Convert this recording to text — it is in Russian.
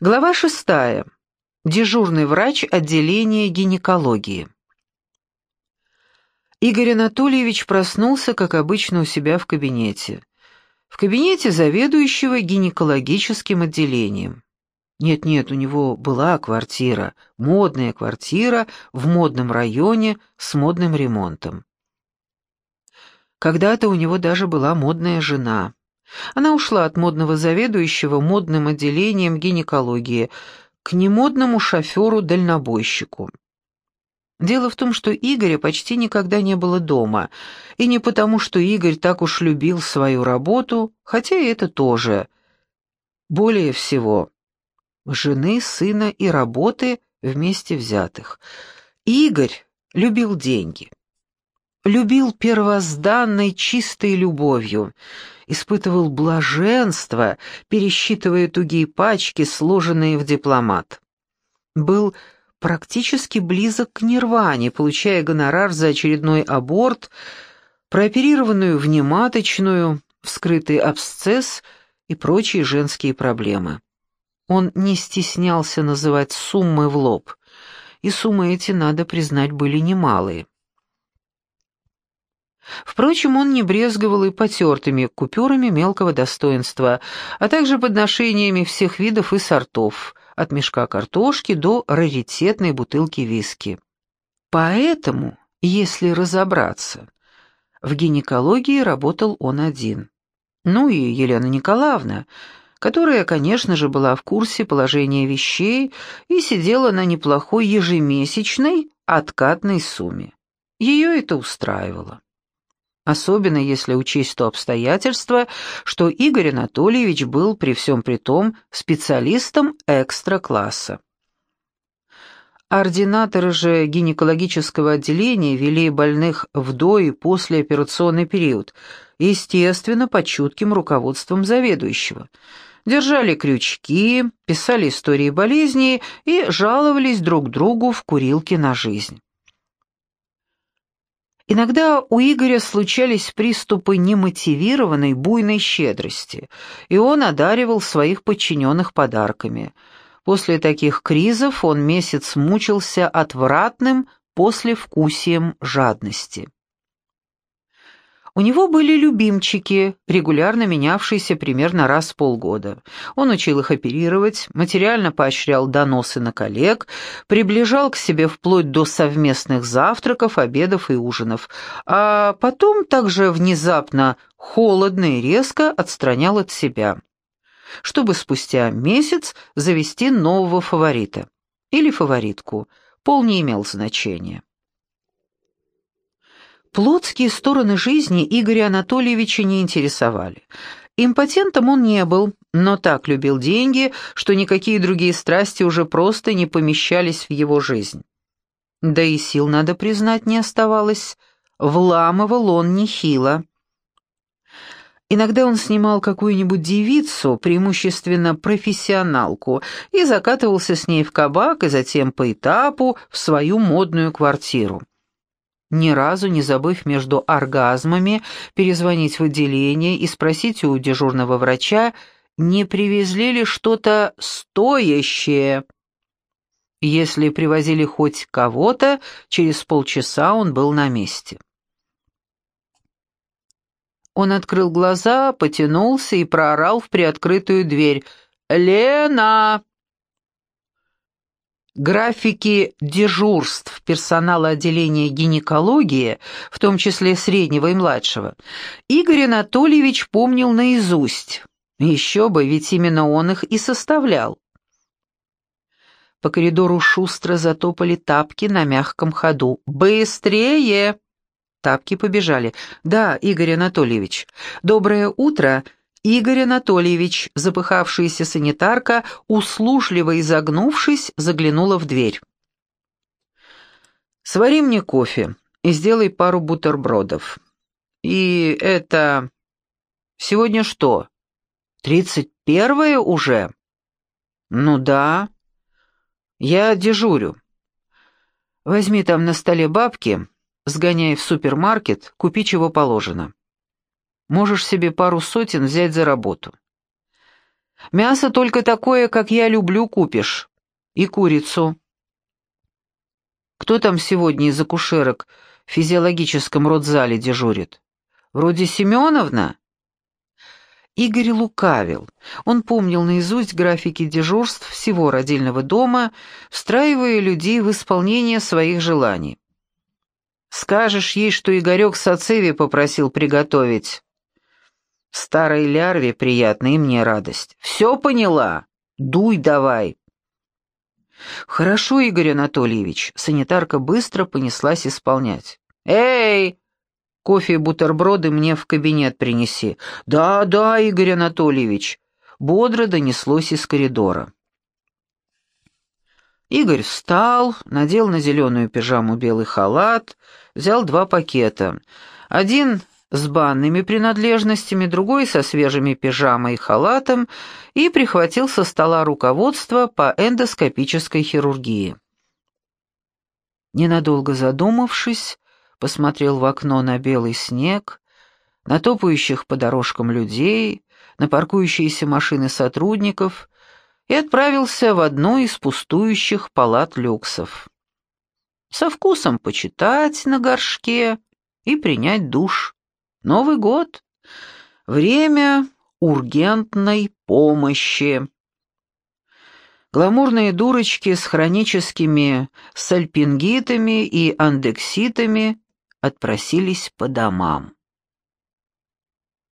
Глава шестая. Дежурный врач отделения гинекологии. Игорь Анатольевич проснулся, как обычно, у себя в кабинете. В кабинете заведующего гинекологическим отделением. Нет-нет, у него была квартира, модная квартира в модном районе с модным ремонтом. Когда-то у него даже была модная жена. Она ушла от модного заведующего модным отделением гинекологии к немодному шоферу-дальнобойщику. Дело в том, что Игоря почти никогда не было дома, и не потому, что Игорь так уж любил свою работу, хотя и это тоже. Более всего, жены, сына и работы вместе взятых. Игорь любил деньги. Любил первозданной чистой любовью, испытывал блаженство, пересчитывая тугие пачки, сложенные в дипломат. Был практически близок к нирване, получая гонорар за очередной аборт, прооперированную внематочную, вскрытый абсцесс и прочие женские проблемы. Он не стеснялся называть суммы в лоб, и суммы эти, надо признать, были немалые. Впрочем, он не брезговал и потертыми купюрами мелкого достоинства, а также подношениями всех видов и сортов, от мешка картошки до раритетной бутылки виски. Поэтому, если разобраться, в гинекологии работал он один. Ну и Елена Николаевна, которая, конечно же, была в курсе положения вещей и сидела на неплохой ежемесячной откатной сумме. Ее это устраивало. Особенно если учесть то обстоятельство, что Игорь Анатольевич был при всем при том специалистом экстра-класса. Ординаторы же гинекологического отделения вели больных в до- и послеоперационный период, естественно, под чутким руководством заведующего. Держали крючки, писали истории болезней и жаловались друг другу в курилке на жизнь. Иногда у Игоря случались приступы немотивированной буйной щедрости, и он одаривал своих подчиненных подарками. После таких кризов он месяц мучился отвратным послевкусием жадности. У него были любимчики, регулярно менявшиеся примерно раз в полгода. Он учил их оперировать, материально поощрял доносы на коллег, приближал к себе вплоть до совместных завтраков, обедов и ужинов, а потом также внезапно, холодно и резко отстранял от себя, чтобы спустя месяц завести нового фаворита или фаворитку. Пол не имел значения. Плотские стороны жизни Игоря Анатольевича не интересовали. Импотентом он не был, но так любил деньги, что никакие другие страсти уже просто не помещались в его жизнь. Да и сил, надо признать, не оставалось. Вламывал он нехило. Иногда он снимал какую-нибудь девицу, преимущественно профессионалку, и закатывался с ней в кабак и затем по этапу в свою модную квартиру ни разу не забыв между оргазмами перезвонить в отделение и спросить у дежурного врача, не привезли ли что-то стоящее. Если привозили хоть кого-то, через полчаса он был на месте. Он открыл глаза, потянулся и проорал в приоткрытую дверь. «Лена!» Графики дежурств персонала отделения гинекологии, в том числе среднего и младшего, Игорь Анатольевич помнил наизусть. Еще бы, ведь именно он их и составлял. По коридору шустро затопали тапки на мягком ходу. «Быстрее!» Тапки побежали. «Да, Игорь Анатольевич. Доброе утро!» Игорь Анатольевич, запыхавшаяся санитарка, услужливо изогнувшись, заглянула в дверь. «Свари мне кофе и сделай пару бутербродов. И это... Сегодня что, тридцать первое уже?» «Ну да. Я дежурю. Возьми там на столе бабки, сгоняй в супермаркет, купи чего положено». Можешь себе пару сотен взять за работу. Мясо только такое, как я люблю, купишь. И курицу. Кто там сегодня из акушерок в физиологическом родзале дежурит? Вроде Семеновна?» Игорь лукавил. Он помнил наизусть графики дежурств всего родильного дома, встраивая людей в исполнение своих желаний. «Скажешь ей, что Игорек Сацеви попросил приготовить». «Старой лярве приятно и мне радость. Все поняла? Дуй давай». «Хорошо, Игорь Анатольевич», — санитарка быстро понеслась исполнять. «Эй, Кофе и бутерброды мне в кабинет принеси». «Да, да, Игорь Анатольевич», — бодро донеслось из коридора. Игорь встал, надел на зеленую пижаму белый халат, взял два пакета. Один с банными принадлежностями, другой со свежими пижамой и халатом, и прихватил со стола руководство по эндоскопической хирургии. Ненадолго задумавшись, посмотрел в окно на белый снег, на топающих по дорожкам людей, на паркующиеся машины сотрудников и отправился в одну из пустующих палат люксов. Со вкусом почитать на горшке и принять душ. Новый год. Время ургентной помощи. Гламурные дурочки с хроническими сальпингитами и андекситами отпросились по домам.